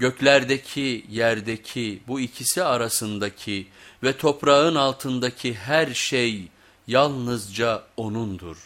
Göklerdeki, yerdeki, bu ikisi arasındaki ve toprağın altındaki her şey yalnızca O'nundur.